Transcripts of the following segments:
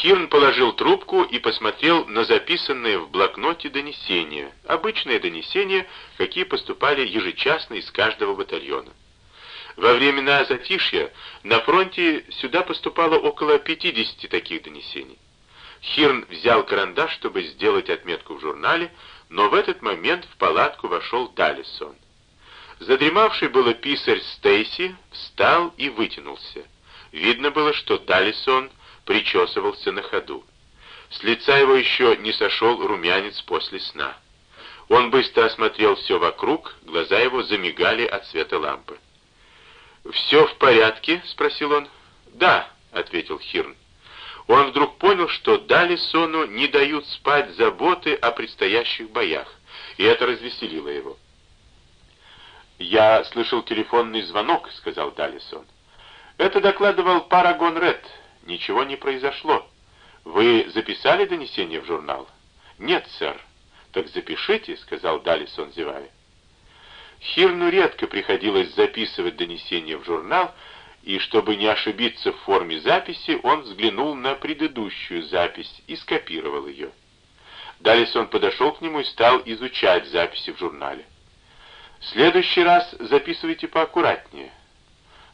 Хирн положил трубку и посмотрел на записанное в блокноте донесение, обычное донесение, какие поступали ежечасно из каждого батальона. Во времена затишья на фронте сюда поступало около 50 таких донесений. Хирн взял карандаш, чтобы сделать отметку в журнале, но в этот момент в палатку вошел Далисон. Задремавший было писарь Стейси встал и вытянулся. Видно было, что Далисон причесывался на ходу. С лица его еще не сошел румянец после сна. Он быстро осмотрел все вокруг, глаза его замигали от света лампы. «Все в порядке?» — спросил он. «Да», — ответил Хирн. Он вдруг понял, что Далисону не дают спать заботы о предстоящих боях, и это развеселило его. «Я слышал телефонный звонок», — сказал Далисон. «Это докладывал Парагон Ред. Ничего не произошло. Вы записали донесение в журнал?» «Нет, сэр». «Так запишите», — сказал Далисон, зевая. Хирну редко приходилось записывать донесения в журнал, и чтобы не ошибиться в форме записи, он взглянул на предыдущую запись и скопировал ее. Далее он подошел к нему и стал изучать записи в журнале. «В следующий раз записывайте поаккуратнее.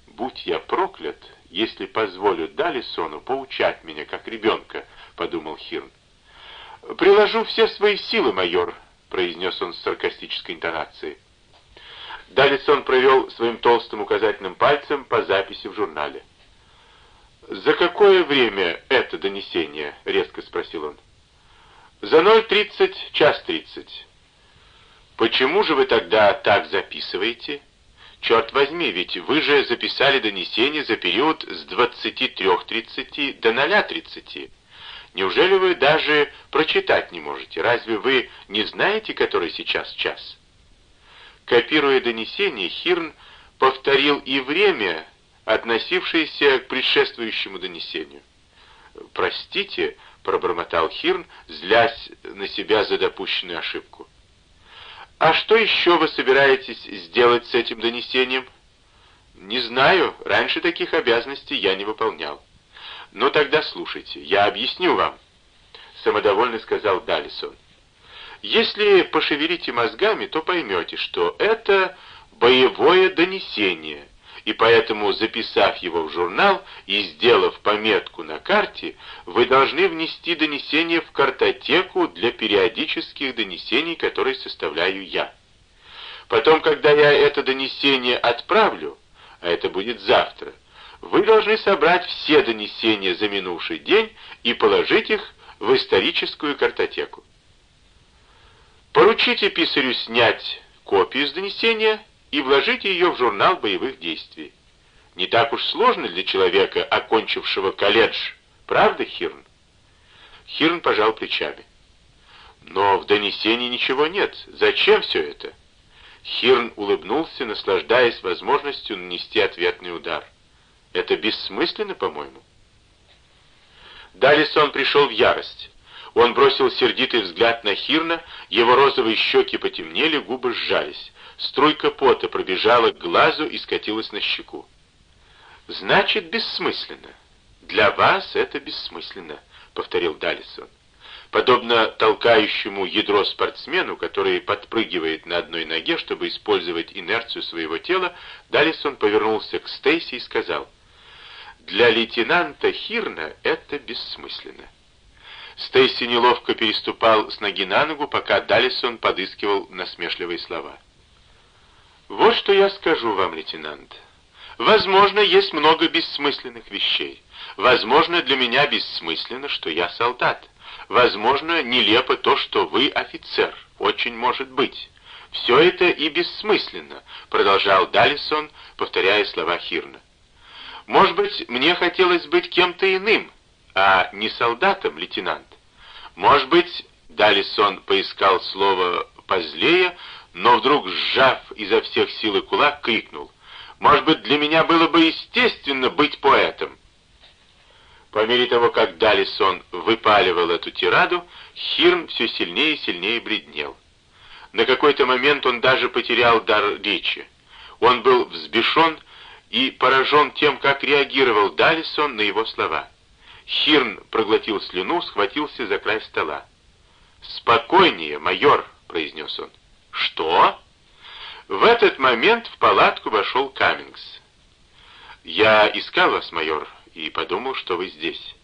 Будь я проклят, если позволю Далисону поучать меня, как ребенка», — подумал Хирн. «Приложу все свои силы, майор», — произнес он с саркастической интонацией. Далисон провел своим толстым указательным пальцем по записи в журнале. «За какое время это донесение?» — резко спросил он. «За 0.30, час 30». «Почему же вы тогда так записываете?» «Черт возьми, ведь вы же записали донесение за период с 23.30 до 0.30. Неужели вы даже прочитать не можете? Разве вы не знаете, который сейчас час?» Копируя донесение, Хирн повторил и время, относившееся к предшествующему донесению. «Простите», — пробормотал Хирн, злясь на себя за допущенную ошибку. «А что еще вы собираетесь сделать с этим донесением?» «Не знаю, раньше таких обязанностей я не выполнял». «Ну тогда слушайте, я объясню вам», — самодовольно сказал Далисон. Если пошевелите мозгами, то поймете, что это боевое донесение, и поэтому, записав его в журнал и сделав пометку на карте, вы должны внести донесение в картотеку для периодических донесений, которые составляю я. Потом, когда я это донесение отправлю, а это будет завтра, вы должны собрать все донесения за минувший день и положить их в историческую картотеку. Поручите писарю снять копию с донесения и вложите ее в журнал боевых действий. Не так уж сложно для человека, окончившего колледж, правда, Хирн? Хирн пожал плечами. Но в донесении ничего нет. Зачем все это? Хирн улыбнулся, наслаждаясь возможностью нанести ответный удар. Это бессмысленно, по-моему. Далее пришел в ярость. Он бросил сердитый взгляд на Хирна, его розовые щеки потемнели, губы сжались. Струйка пота пробежала к глазу и скатилась на щеку. «Значит, бессмысленно. Для вас это бессмысленно», — повторил Далисон. Подобно толкающему ядро спортсмену, который подпрыгивает на одной ноге, чтобы использовать инерцию своего тела, Далисон повернулся к Стейси и сказал, «Для лейтенанта Хирна это бессмысленно». Стейси неловко переступал с ноги на ногу, пока Далисон подыскивал насмешливые слова. «Вот что я скажу вам, лейтенант. Возможно, есть много бессмысленных вещей. Возможно, для меня бессмысленно, что я солдат. Возможно, нелепо то, что вы офицер. Очень может быть. Все это и бессмысленно», — продолжал Далисон, повторяя слова Хирна. «Может быть, мне хотелось быть кем-то иным, а не солдатом, лейтенант. Может быть, Далисон поискал слово позлее, но вдруг, сжав изо всех сил и кулак, крикнул. «Может быть, для меня было бы естественно быть поэтом?» По мере того, как Далисон выпаливал эту тираду, Хирн все сильнее и сильнее бреднел. На какой-то момент он даже потерял дар речи. Он был взбешен и поражен тем, как реагировал Далисон на его слова. Хирн проглотил слюну, схватился за край стола. «Спокойнее, майор», — произнес он. «Что?» В этот момент в палатку вошел Каммингс. «Я искал вас, майор, и подумал, что вы здесь».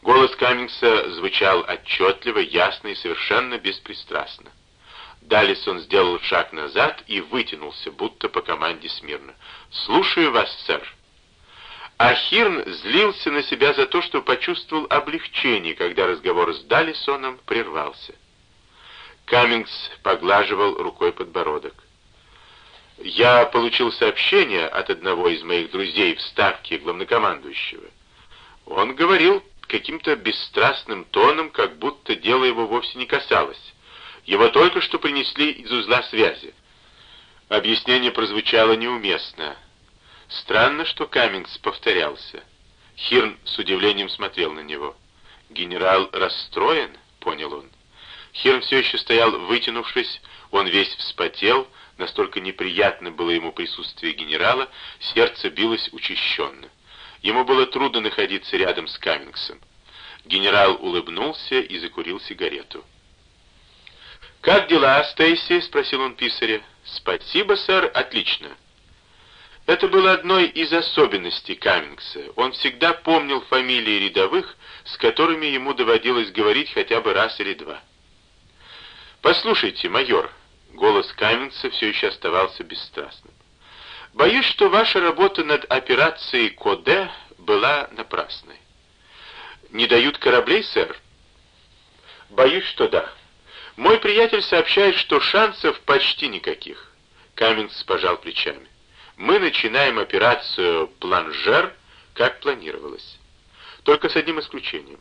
Голос Каммингса звучал отчетливо, ясно и совершенно беспристрастно. Далисон сделал шаг назад и вытянулся, будто по команде смирно. «Слушаю вас, сэр». Ахирн злился на себя за то, что почувствовал облегчение, когда разговор с Далисоном прервался. Каммингс поглаживал рукой подбородок. «Я получил сообщение от одного из моих друзей в ставке главнокомандующего. Он говорил каким-то бесстрастным тоном, как будто дело его вовсе не касалось. Его только что принесли из узла связи. Объяснение прозвучало неуместно. Странно, что Каммингс повторялся. Хирн с удивлением смотрел на него. «Генерал расстроен?» — понял он. Хирн все еще стоял, вытянувшись, он весь вспотел, настолько неприятно было ему присутствие генерала, сердце билось учащенно. Ему было трудно находиться рядом с Каммингсом. Генерал улыбнулся и закурил сигарету. «Как дела, Стейси?» — спросил он писаря. «Спасибо, сэр, отлично». Это было одной из особенностей Каммингса. Он всегда помнил фамилии рядовых, с которыми ему доводилось говорить хотя бы раз или два. «Послушайте, майор», — голос Каммингса все еще оставался бесстрастным. «Боюсь, что ваша работа над операцией Коде была напрасной». «Не дают кораблей, сэр?» «Боюсь, что да. Мой приятель сообщает, что шансов почти никаких». Каммингс пожал плечами. «Мы начинаем операцию «Планжер», как планировалось. Только с одним исключением.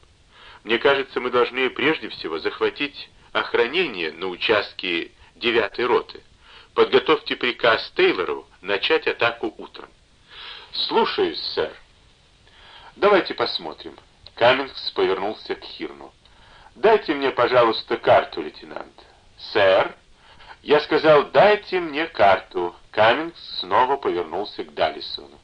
Мне кажется, мы должны прежде всего захватить охранение на участке 9-й роты. Подготовьте приказ Тейлору начать атаку утром. Слушаюсь, сэр. Давайте посмотрим. Каммингс повернулся к Хирну. «Дайте мне, пожалуйста, карту, лейтенант». «Сэр?» «Я сказал, дайте мне карту». Каммингс снова повернулся к Даллисону.